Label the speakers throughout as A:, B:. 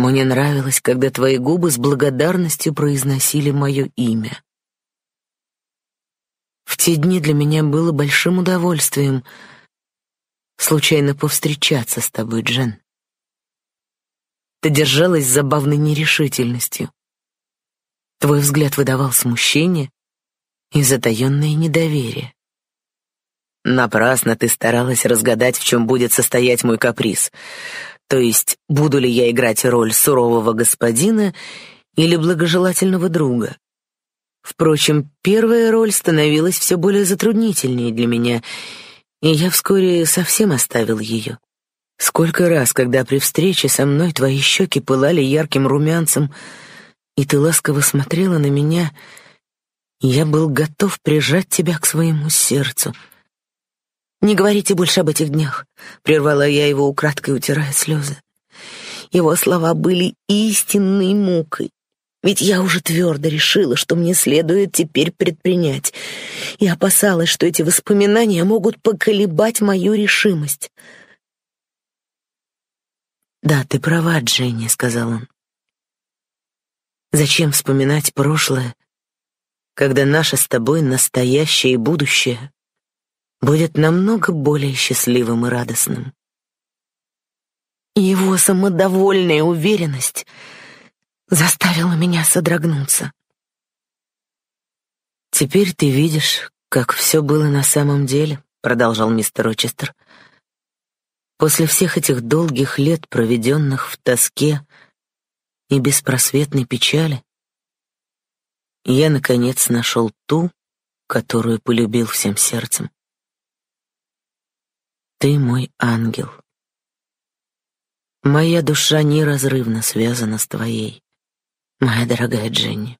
A: Мне нравилось, когда твои губы с благодарностью произносили мое имя. В те дни для меня было большим удовольствием случайно повстречаться с тобой, Джен. Ты держалась с забавной нерешительностью. Твой взгляд выдавал смущение и затаённое недоверие. Напрасно ты старалась разгадать, в чем будет состоять мой каприз. То есть, буду ли я играть роль сурового господина или благожелательного друга. Впрочем, первая роль становилась все более затруднительнее для меня, и я вскоре совсем оставил ее. Сколько раз, когда при встрече со мной твои щеки пылали ярким румянцем, и ты ласково смотрела на меня, я был готов прижать тебя к своему сердцу — «Не говорите больше об этих днях», — прервала я его украдкой, утирая слезы. Его слова были истинной мукой. Ведь я уже твердо решила, что мне следует теперь предпринять, и опасалась, что эти воспоминания могут поколебать мою решимость. «Да, ты права, Дженни», — сказал он. «Зачем вспоминать прошлое, когда наше с тобой настоящее и будущее будет намного более счастливым и радостным. Его самодовольная уверенность заставила меня содрогнуться. «Теперь ты видишь, как все было на самом деле», — продолжал мистер Рочестер. «После всех этих долгих лет, проведенных в тоске и беспросветной печали, я, наконец, нашел ту, которую полюбил всем сердцем. Ты мой ангел. Моя душа неразрывно связана с твоей, моя дорогая Дженни.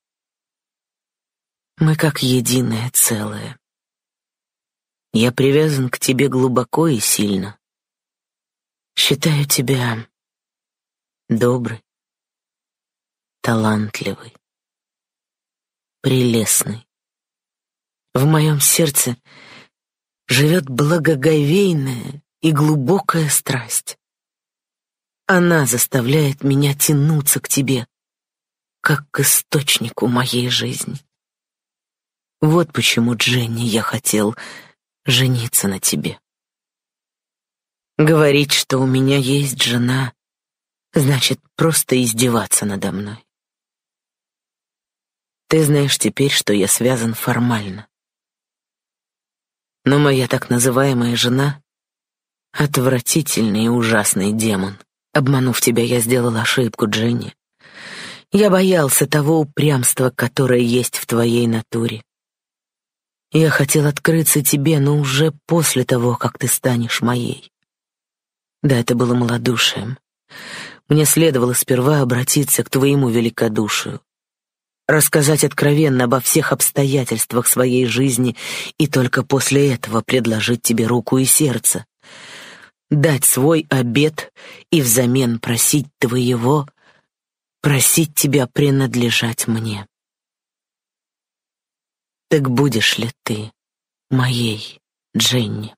A: Мы как единое целое. Я привязан к тебе глубоко и сильно. Считаю тебя добрый, талантливый, прелестный. В моем сердце — живет благоговейная и глубокая страсть. Она заставляет меня тянуться к тебе, как к источнику моей жизни. Вот почему, Дженни, я хотел жениться на тебе. Говорить, что у меня есть жена, значит просто издеваться надо мной. Ты знаешь теперь, что я связан формально. Но моя так называемая жена — отвратительный и ужасный демон. Обманув тебя, я сделал ошибку, Дженни. Я боялся того упрямства, которое есть в твоей натуре. Я хотел открыться тебе, но уже после того, как ты станешь моей. Да, это было малодушием. Мне следовало сперва обратиться к твоему великодушию рассказать откровенно обо всех обстоятельствах своей жизни и только после этого предложить тебе руку и сердце, дать свой обет и взамен просить твоего, просить тебя принадлежать мне. Так будешь ли ты моей, Дженни?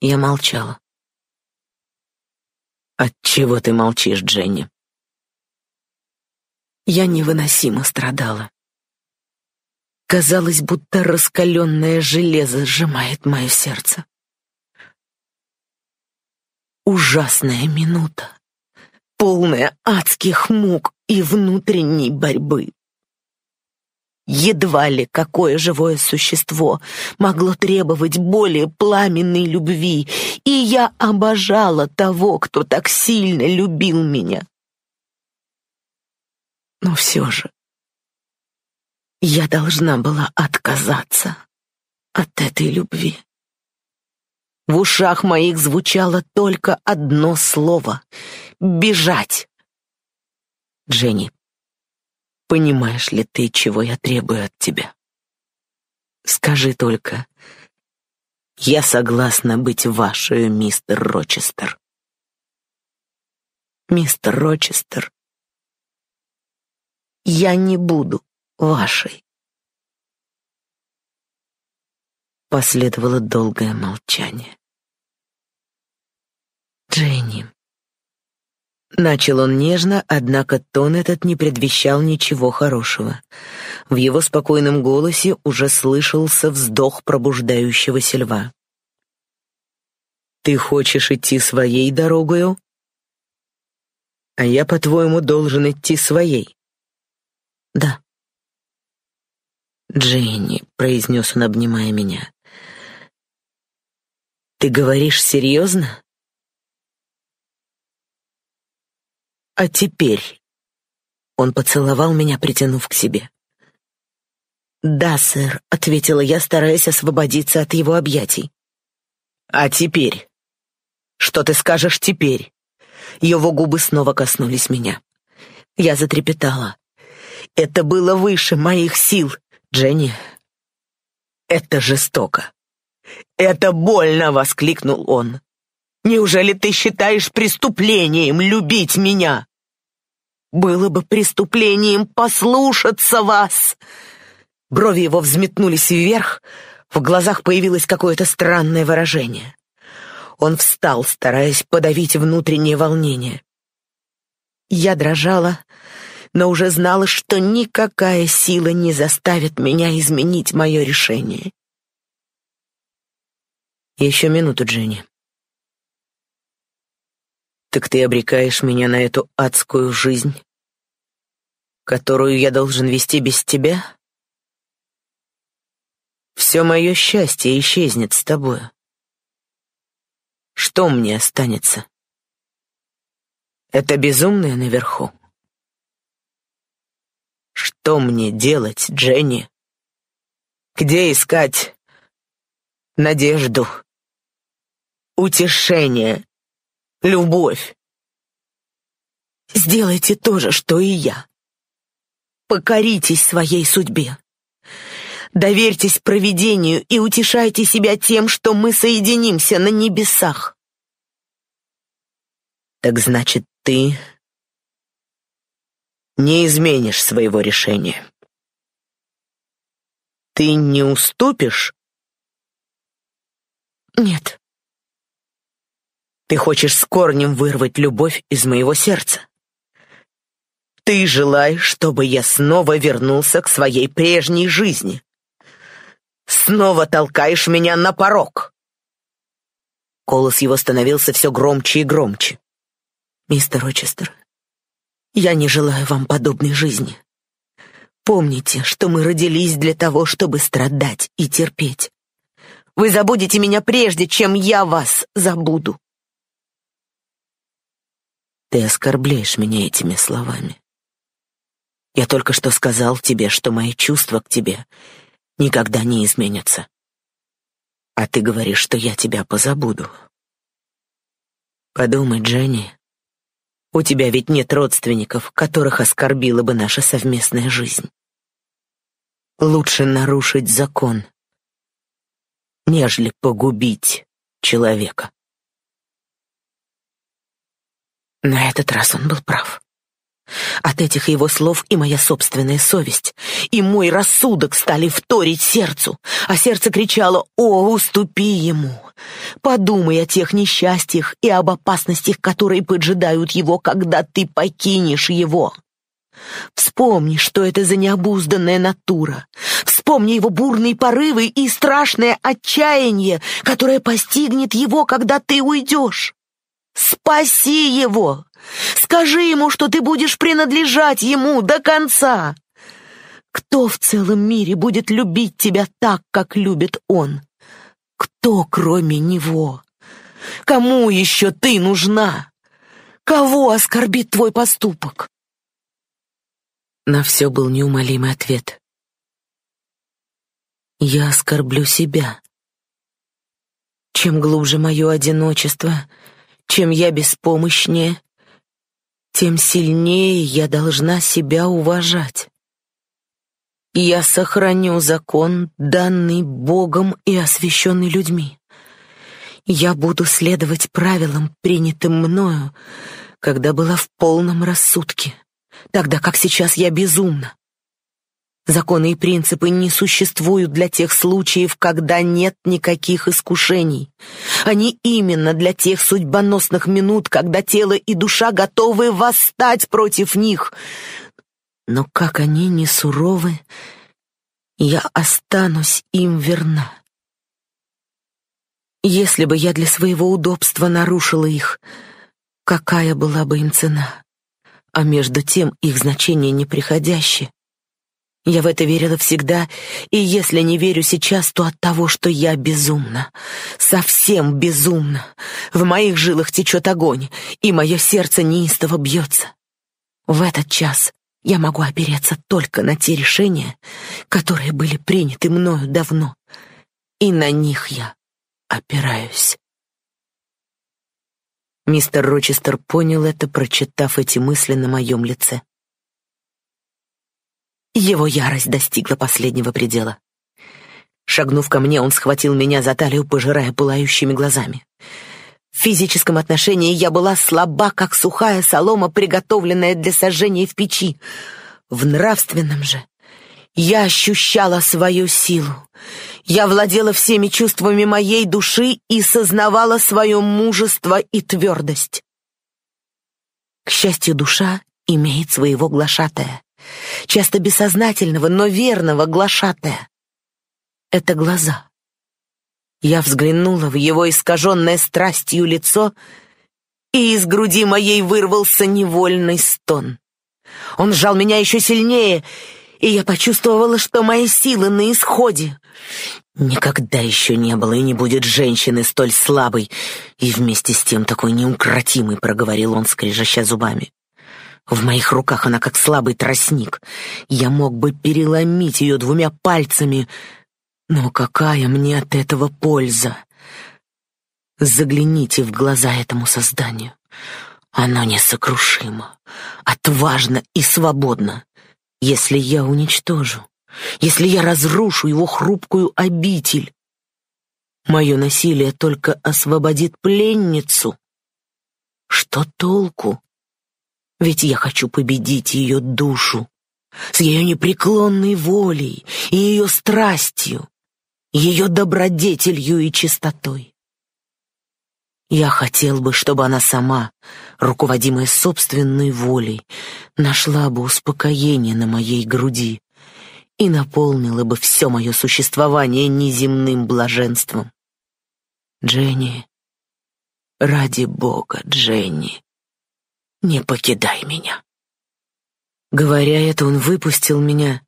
A: Я молчала. Отчего ты молчишь, Дженни? Я невыносимо страдала. Казалось, будто раскаленное железо сжимает мое сердце. Ужасная минута, полная адских мук и внутренней борьбы. Едва ли какое живое существо могло требовать более пламенной любви, и я обожала того, кто так сильно любил меня. Но все же я должна была отказаться от этой любви. В ушах моих звучало только одно слово — бежать. Дженни, понимаешь ли ты, чего я требую от тебя? Скажи только, я согласна быть вашей, мистер Рочестер. Мистер Рочестер я не буду вашей. Последовало долгое молчание. Дженни, Начал он нежно, однако тон этот не предвещал ничего хорошего. В его спокойном голосе уже слышался вздох пробуждающегося льва. «Ты хочешь идти своей дорогою?» «А я, по-твоему, должен идти своей?»
B: «Да».
A: «Дженни», — произнес он, обнимая меня, — «ты говоришь серьезно?» А теперь...» Он поцеловал меня, притянув к себе.
B: «Да, сэр», — ответила я, стараясь освободиться от его объятий.
A: «А теперь? Что ты скажешь теперь?»
B: Его губы снова коснулись меня. Я затрепетала. «Это было выше моих сил, Дженни. Это жестоко. Это больно!» — воскликнул он. «Неужели ты считаешь преступлением любить меня?» Было бы преступлением послушаться вас. Брови его взметнулись вверх, в глазах появилось какое-то странное выражение. Он встал, стараясь подавить внутреннее волнение. Я дрожала, но уже знала, что никакая сила не заставит меня изменить мое решение.
A: Еще минуту, Дженни. Так ты обрекаешь меня на эту адскую жизнь, которую я должен вести без тебя? Все мое счастье исчезнет с тобою. Что мне останется? Это безумное наверху. Что мне делать, Дженни? Где искать надежду, утешение, любовь.
B: Сделайте то же, что и я. Покоритесь своей судьбе. Доверьтесь провидению и утешайте себя тем, что мы соединимся на небесах.
A: Так значит, ты не изменишь своего решения. Ты не уступишь?
B: Нет.
A: Ты хочешь с корнем вырвать любовь из моего сердца. Ты желаешь, чтобы я снова вернулся к своей прежней жизни. Снова толкаешь меня на порог. Голос его становился все громче и громче.
B: Мистер Рочестер, я не желаю вам подобной жизни. Помните, что мы родились для того, чтобы страдать и терпеть. Вы забудете меня прежде, чем я вас забуду.
A: Ты оскорбляешь меня этими словами. Я только что сказал тебе, что мои чувства к тебе никогда не изменятся. А ты говоришь, что я тебя позабуду. Подумай, Дженни, у тебя ведь нет родственников, которых оскорбила бы наша совместная жизнь. Лучше нарушить закон, нежели погубить человека.
B: На этот раз он был прав. От этих его слов и моя собственная совесть, и мой рассудок стали вторить сердцу, а сердце кричало «О, уступи ему!» Подумай о тех несчастьях и об опасностях, которые поджидают его, когда ты покинешь его. Вспомни, что это за необузданная натура. Вспомни его бурные порывы и страшное отчаяние, которое постигнет его, когда ты уйдешь. Спаси его! Скажи ему, что ты будешь принадлежать ему до конца. Кто в целом мире будет любить тебя так, как любит он? Кто, кроме него? Кому еще ты нужна? Кого оскорбит твой поступок?
A: На все был неумолимый ответ. Я оскорблю себя. Чем глубже мое одиночество, чем я беспомощнее, тем сильнее я должна себя уважать. Я сохраню закон, данный Богом и освященный людьми. Я буду следовать правилам, принятым мною, когда была в полном рассудке, тогда как сейчас я безумна.
B: Законы и принципы не существуют для тех случаев, когда нет никаких искушений. Они именно для тех судьбоносных минут, когда тело и душа готовы восстать против них. Но как они не суровы, я останусь им верна. Если бы я для своего удобства нарушила их, какая была бы им цена? А между тем их значение неприходящее. Я в это верила всегда, и если не верю сейчас, то от того, что я безумна. Совсем безумна. В моих жилах течет огонь, и мое сердце неистово бьется. В этот час я могу опереться только на те решения, которые были приняты мною давно, и на них я опираюсь. Мистер Рочестер понял это, прочитав эти мысли на моем лице. Его ярость достигла последнего предела. Шагнув ко мне, он схватил меня за талию, пожирая пылающими глазами. В физическом отношении я была слаба, как сухая солома, приготовленная для сожжения в печи. В нравственном же я ощущала свою силу. Я владела всеми чувствами моей души и сознавала свое мужество и твердость. К счастью, душа имеет своего глашатая часто бессознательного, но верного глашатая. Это глаза. Я взглянула в его искаженное страстью лицо, и из груди моей вырвался невольный стон. Он сжал меня еще сильнее, и я почувствовала, что мои силы на исходе. Никогда еще не было и не будет женщины столь слабой и вместе с тем такой неукротимой, проговорил он, скрежеща зубами. В моих руках она как слабый тростник. Я мог бы переломить ее двумя пальцами, но какая мне от этого польза? Загляните в глаза этому созданию. Оно несокрушимо, отважно и свободно. Если я уничтожу, если я разрушу его хрупкую обитель, мое насилие только освободит пленницу. Что толку? Ведь я хочу победить ее душу с ее непреклонной волей и ее страстью, ее добродетелью и чистотой. Я хотел бы, чтобы она сама, руководимая собственной волей, нашла бы успокоение на моей груди и наполнила бы все мое существование неземным блаженством. Дженни, ради Бога, Дженни, не покидай меня. Говоря это, он выпустил меня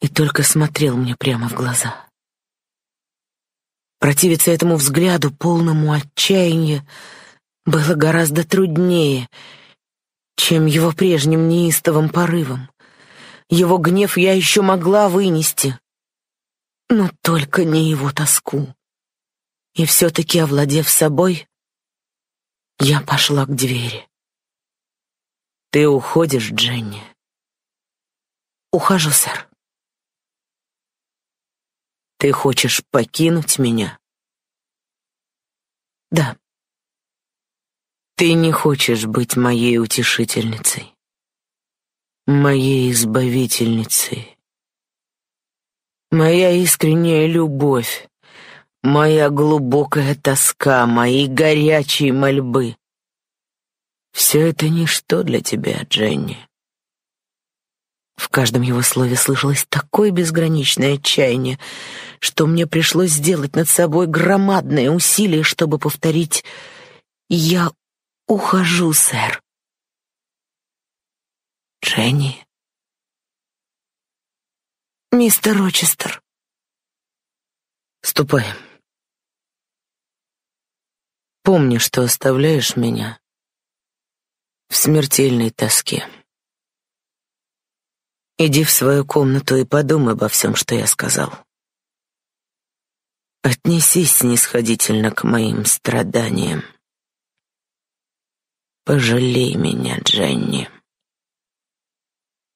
B: и только смотрел мне прямо в глаза. Противиться этому взгляду, полному отчаяния, было гораздо труднее, чем его прежним неистовым порывом. Его гнев я еще могла вынести, но только не его тоску. И все-таки, овладев собой, я пошла к двери. Ты уходишь, Дженни?
A: Ухожу, сэр.
B: Ты хочешь покинуть меня?
A: Да.
B: Ты не хочешь быть моей утешительницей, моей избавительницей. Моя искренняя любовь, моя глубокая тоска, мои горячие мольбы. Все это ничто для тебя, Дженни.
A: В каждом его слове слышалось такое безграничное отчаяние, что мне пришлось сделать над собой громадное усилие, чтобы повторить «Я ухожу, сэр».
B: «Дженни?»
A: «Мистер Рочестер».
B: «Ступай. Помни, что оставляешь меня в смертельной тоске. Иди в свою комнату и подумай обо всем, что я сказал. Отнесись снисходительно к моим страданиям. Пожалей меня, Дженни.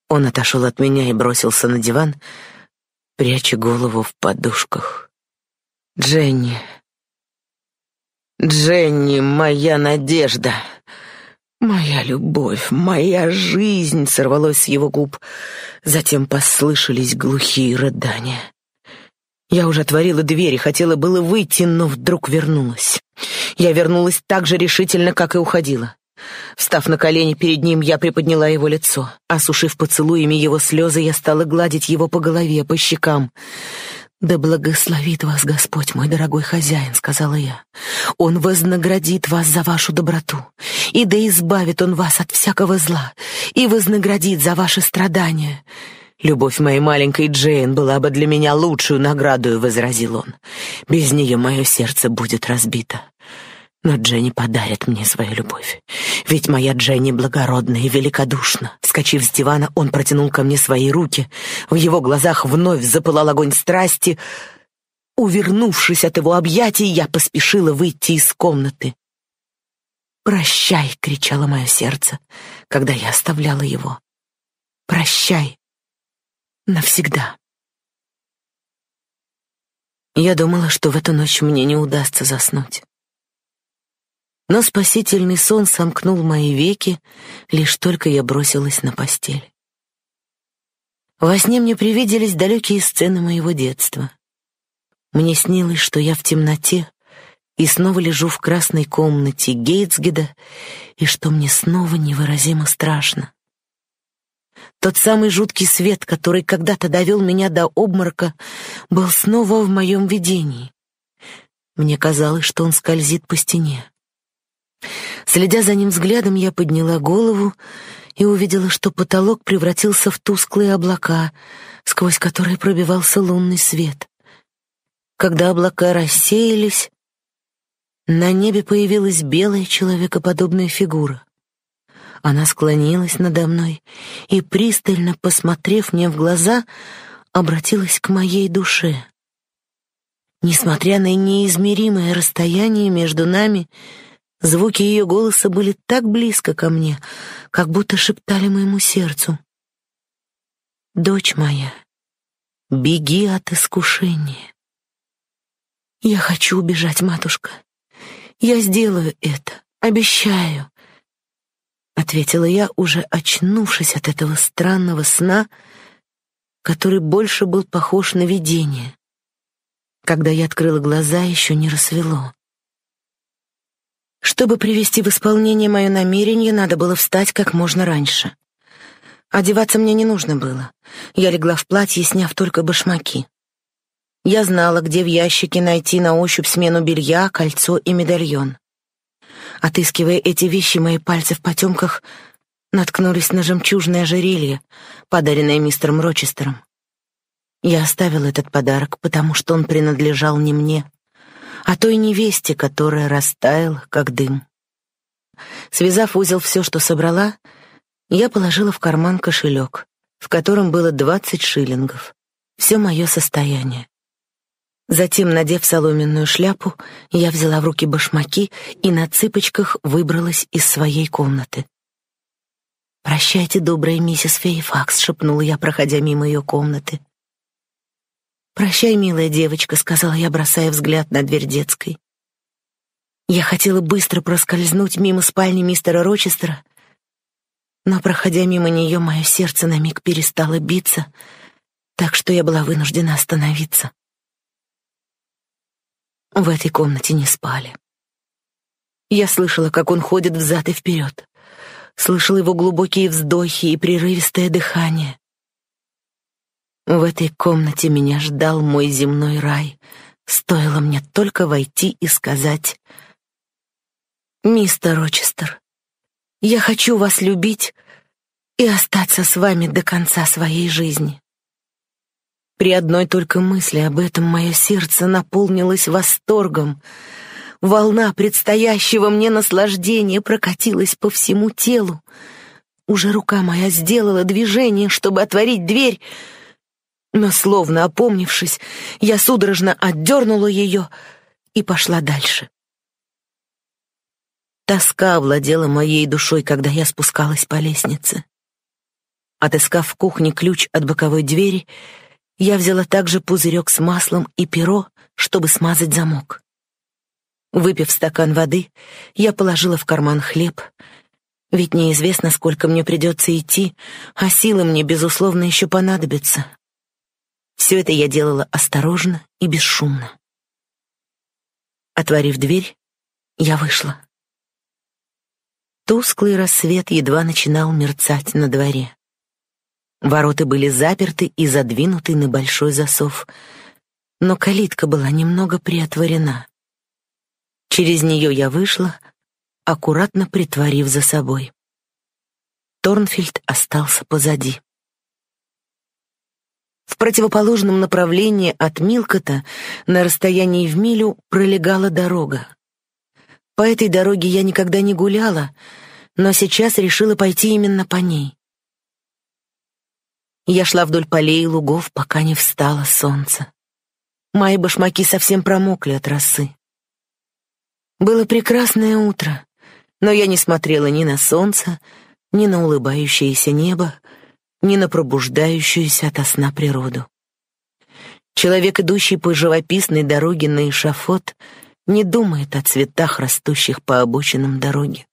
B: Он отошел от меня и бросился на диван, пряча голову в подушках. Дженни, Дженни, моя надежда. «Моя любовь, моя жизнь!» — сорвалось с его губ. Затем послышались глухие рыдания. Я уже отворила дверь и хотела было выйти, но вдруг вернулась. Я вернулась так же решительно, как и уходила. Встав на колени перед ним, я приподняла его лицо. Осушив поцелуями его слезы, я стала гладить его по голове, по щекам. «Да благословит вас Господь, мой дорогой хозяин», — сказала я. «Он вознаградит вас за вашу доброту, и да избавит Он вас от всякого зла, и вознаградит за ваши страдания». «Любовь моей маленькой Джейн была бы для меня лучшую наградою», — возразил он. «Без нее мое сердце будет разбито. Но Дженни подарит мне свою любовь. Ведь моя Дженни благородна и великодушна. Вскочив с дивана, он протянул ко мне свои руки. В его глазах вновь запылал огонь страсти. Увернувшись от его объятий, я поспешила выйти из комнаты. «Прощай!» — кричало мое сердце, когда я оставляла его. «Прощай!» Навсегда. Я думала, что в эту ночь мне не удастся заснуть. Но спасительный сон сомкнул мои веки, лишь только я бросилась на постель. Во сне мне привиделись далекие сцены моего детства. Мне снилось, что я в темноте и снова лежу в красной комнате Гейтсгеда, и что мне снова невыразимо страшно. Тот самый жуткий свет, который когда-то довел меня до обморока, был снова в моем видении. Мне казалось, что он скользит по стене. Следя за ним взглядом, я подняла голову и увидела, что потолок превратился в тусклые облака, сквозь которые пробивался лунный свет. Когда облака рассеялись, на небе появилась белая человекоподобная фигура. Она склонилась надо мной и, пристально посмотрев мне в глаза, обратилась к моей душе. Несмотря на неизмеримое расстояние между нами, Звуки ее голоса были так близко ко мне, как будто шептали моему сердцу. «Дочь моя, беги от искушения». «Я хочу убежать, матушка. Я сделаю это, обещаю», — ответила я, уже очнувшись от этого странного сна, который больше был похож на видение. Когда я открыла глаза, еще не рассвело. Чтобы привести в исполнение мое намерение, надо было встать как можно раньше. Одеваться мне не нужно было. Я легла в платье, сняв только башмаки. Я знала, где в ящике найти на ощупь смену белья, кольцо и медальон. Отыскивая эти вещи, мои пальцы в потемках наткнулись на жемчужное ожерелье, подаренное мистером Рочестером. Я оставила этот подарок, потому что он принадлежал не мне о той невесте, которая растаяла, как дым. Связав узел все, что собрала, я положила в карман кошелек, в котором было двадцать шиллингов, все мое состояние. Затем, надев соломенную шляпу, я взяла в руки башмаки и на цыпочках выбралась из своей комнаты. «Прощайте, добрая миссис Фейфакс», — шепнула я, проходя мимо ее комнаты. «Прощай, милая девочка», — сказала я, бросая взгляд на дверь детской. Я хотела быстро проскользнуть мимо спальни мистера Рочестера, но, проходя мимо нее, мое сердце на миг перестало биться, так что я была вынуждена остановиться. В этой комнате не спали. Я слышала, как он ходит взад и вперед, слышала его глубокие вздохи и прерывистое дыхание. В этой комнате меня ждал мой земной рай. Стоило мне только войти и сказать «Мистер Рочестер, я хочу вас любить и остаться с вами до конца своей жизни». При одной только мысли об этом мое сердце наполнилось восторгом. Волна предстоящего мне наслаждения прокатилась по всему телу. Уже рука моя сделала движение, чтобы отворить дверь — но, словно опомнившись, я судорожно отдернула ее и пошла дальше. Тоска овладела моей душой, когда я спускалась по лестнице. Отыскав в кухне ключ от боковой двери, я взяла также пузырек с маслом и перо, чтобы смазать замок. Выпив стакан воды, я положила в карман хлеб Ведь неизвестно, сколько мне придется идти, а силы мне, безусловно, еще понадобятся. Все это я делала осторожно и бесшумно. Отворив дверь, я вышла. Тусклый рассвет едва начинал мерцать на дворе. Ворота были заперты и задвинуты на большой засов, но калитка была немного приотворена. Через нее я вышла, аккуратно притворив за собой. Торнфильд остался позади. В противоположном направлении от Милкота, на расстоянии в милю, пролегала дорога. По этой дороге я никогда не гуляла, но сейчас решила пойти именно по ней. Я шла вдоль полей и лугов, пока не встало солнце. Мои башмаки совсем промокли от росы. Было прекрасное утро, но я не смотрела ни на солнце, ни на улыбающееся небо, ни на пробуждающуюся ото сна природу. Человек, идущий по живописной дороге на эшафот, не думает о цветах, растущих по обочинам дороги.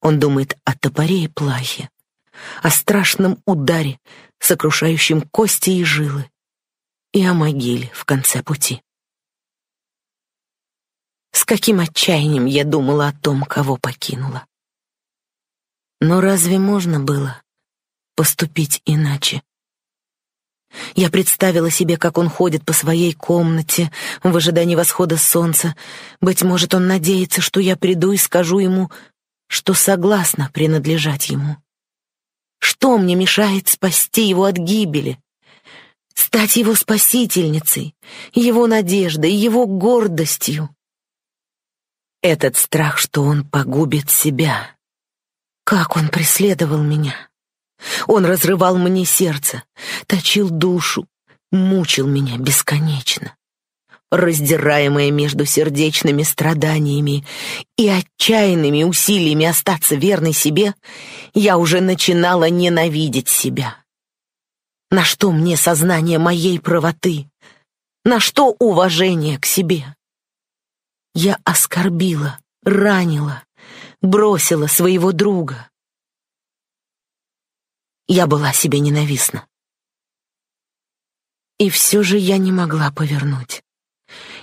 B: Он думает о топоре и плахе, о страшном ударе, сокрушающем кости и жилы, и о могиле в конце пути. С каким отчаянием я думала о том, кого покинула. Но разве можно было поступить иначе? Я представила себе, как он ходит по своей комнате в ожидании восхода солнца. Быть может, он надеется, что я приду и скажу ему, что согласна принадлежать ему. Что мне мешает спасти его от гибели? Стать его спасительницей, его надеждой, его гордостью. Этот страх, что он погубит себя. Как он преследовал меня. Он разрывал мне сердце, точил душу, мучил меня бесконечно раздираемая между сердечными страданиями и отчаянными усилиями остаться верной себе, я уже начинала ненавидеть себя. На что мне сознание моей правоты? На что уважение к себе? Я оскорбила, ранила, бросила своего друга. Я была себе ненавистна. И все же я не могла повернуть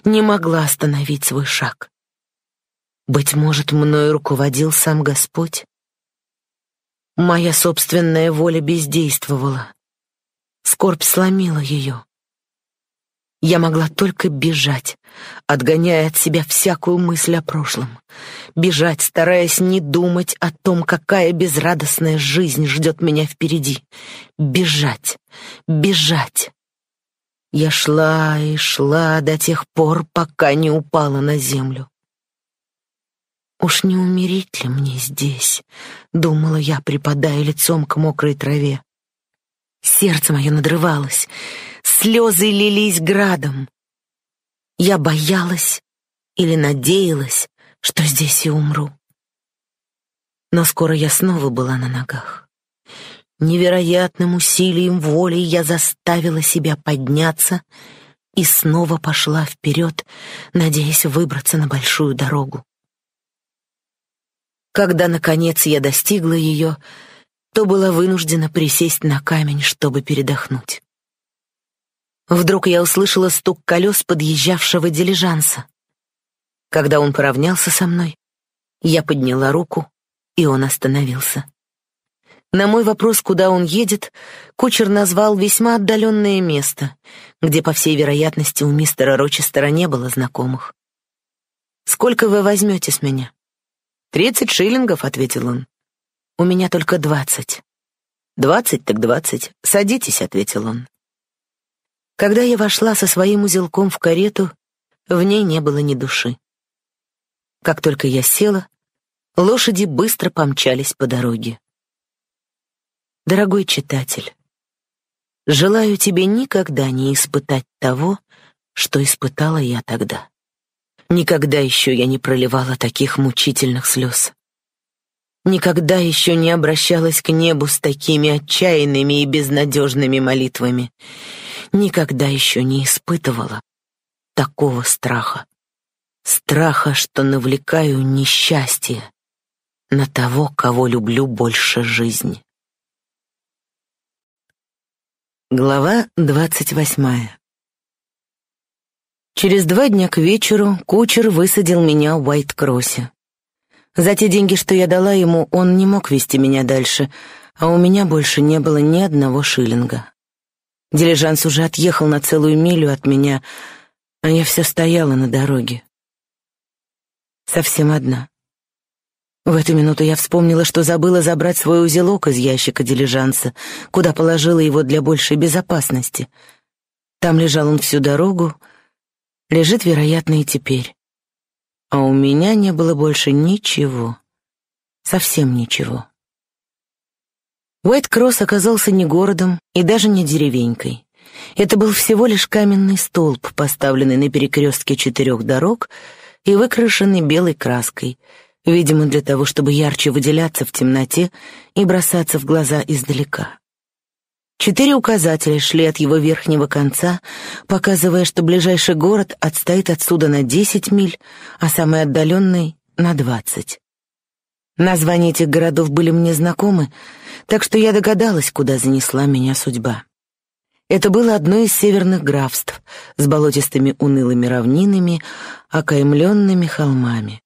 B: не могла остановить свой шаг. Быть может, мною руководил сам Господь? Моя собственная воля бездействовала. Скорбь сломила ее. Я могла только бежать, отгоняя от себя всякую мысль о прошлом. Бежать, стараясь не думать о том, какая безрадостная жизнь ждет меня впереди. Бежать, бежать. Я шла и шла до тех пор, пока не упала на землю. «Уж не умереть ли мне здесь?» — думала я, припадая лицом к мокрой траве. Сердце мое надрывалось, слезы лились градом. Я боялась или надеялась, что здесь и умру. Но скоро я снова была на ногах. Невероятным усилием воли я заставила себя подняться и снова пошла вперед, надеясь выбраться на большую дорогу. Когда, наконец, я достигла ее, то была вынуждена присесть на камень, чтобы передохнуть. Вдруг я услышала стук колес подъезжавшего дилижанса. Когда он поравнялся со мной, я подняла руку, и он остановился. На мой вопрос, куда он едет, кучер назвал весьма отдаленное место, где, по всей вероятности, у мистера Рочестера не было знакомых. «Сколько вы возьмете с меня?» «Тридцать шиллингов», — ответил он. «У меня только двадцать». «Двадцать так двадцать. Садитесь», — ответил он. Когда я вошла со своим узелком в карету, в ней не было ни души. Как только я села, лошади быстро помчались по дороге. Дорогой читатель, желаю тебе никогда не испытать того, что испытала я тогда. Никогда еще я не проливала таких мучительных слез. Никогда еще не обращалась к небу с такими отчаянными и безнадежными молитвами. Никогда еще не испытывала такого страха. Страха, что навлекаю несчастье. на того, кого люблю больше жизни. Глава двадцать восьмая Через два дня к вечеру кучер высадил меня в Уайт-Кроссе. За те деньги, что я дала ему, он не мог вести меня дальше, а у меня больше не было ни одного шиллинга. Дилижанс уже отъехал на целую милю от меня, а я все стояла на дороге. Совсем одна. В эту минуту я вспомнила, что забыла забрать свой узелок из ящика дилижанса, куда положила его для большей безопасности. Там лежал он всю дорогу, лежит, вероятно, и теперь. А у меня не было больше ничего. Совсем ничего. Уайт-Кросс оказался не городом и даже не деревенькой. Это был всего лишь каменный столб, поставленный на перекрестке четырех дорог и выкрашенный белой краской, видимо, для того, чтобы ярче выделяться в темноте и бросаться в глаза издалека. Четыре указателя шли от его верхнего конца, показывая, что ближайший город отстоит отсюда на 10 миль, а самый отдаленный — на 20. Названия этих городов были мне знакомы, так что я догадалась, куда занесла меня судьба. Это было одно из северных графств с болотистыми унылыми равнинами, окаймленными холмами.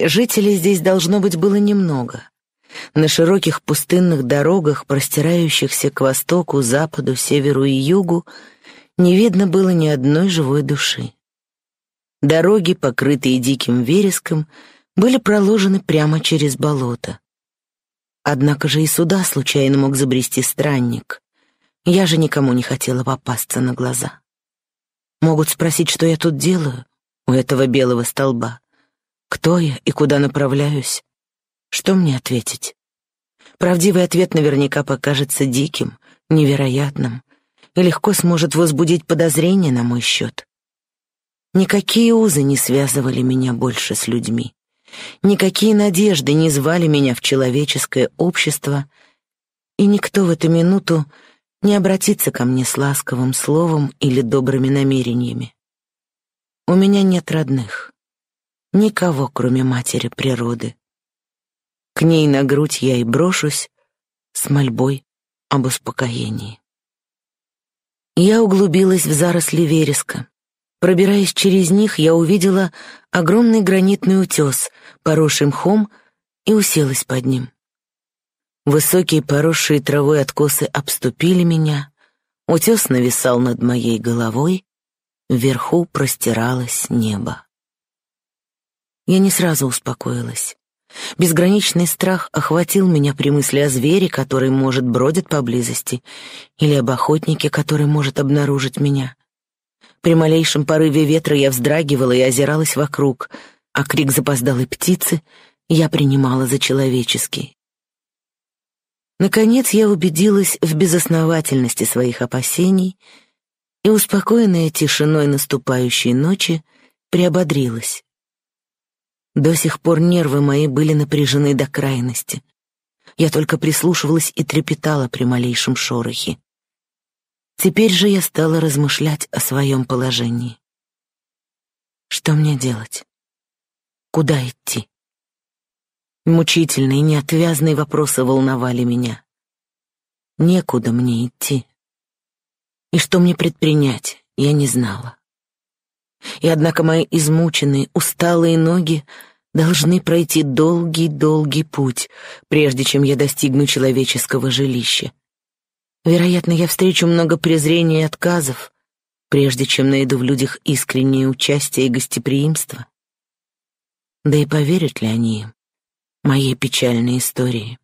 B: Жителей здесь должно быть было немного. На широких пустынных дорогах, простирающихся к востоку, западу, северу и югу, не видно было ни одной живой души. Дороги, покрытые диким вереском, были проложены прямо через болото. Однако же и сюда случайно мог забрести странник. Я же никому не хотела попасться на глаза. Могут спросить, что я тут делаю у этого белого столба. Кто я и куда направляюсь? Что мне ответить? Правдивый ответ наверняка покажется диким, невероятным и легко сможет возбудить подозрения на мой счет. Никакие узы не связывали меня больше с людьми. Никакие надежды не звали меня в человеческое общество, и никто в эту минуту не обратится ко мне с ласковым словом или добрыми намерениями. У меня нет родных, никого, кроме матери природы. К ней на грудь я и брошусь с мольбой об успокоении. Я углубилась в заросли вереска. Пробираясь через них, я увидела огромный гранитный утес, поросший мхом, и уселась под ним. Высокие поросшие травой откосы обступили меня, утес нависал над моей головой, вверху простиралось небо. Я не сразу успокоилась. Безграничный страх охватил меня при мысли о звере, который, может, бродит поблизости, или об охотнике, который может обнаружить меня. При малейшем порыве ветра я вздрагивала и озиралась вокруг, а крик запоздалой птицы я принимала за человеческий. Наконец я убедилась в безосновательности своих опасений и, успокоенная тишиной наступающей ночи, приободрилась. До сих пор нервы мои были напряжены до крайности. Я только прислушивалась и трепетала при малейшем шорохе. Теперь же я стала размышлять о своем положении. Что мне делать? Куда идти? Мучительные, неотвязные вопросы волновали меня. Некуда мне идти. И что мне предпринять, я не знала. И однако мои измученные, усталые ноги должны пройти долгий-долгий путь, прежде чем я достигну человеческого жилища. Вероятно, я встречу много презрения и отказов, прежде чем найду в людях искреннее участие и гостеприимство. Да и поверят ли они моей печальной истории?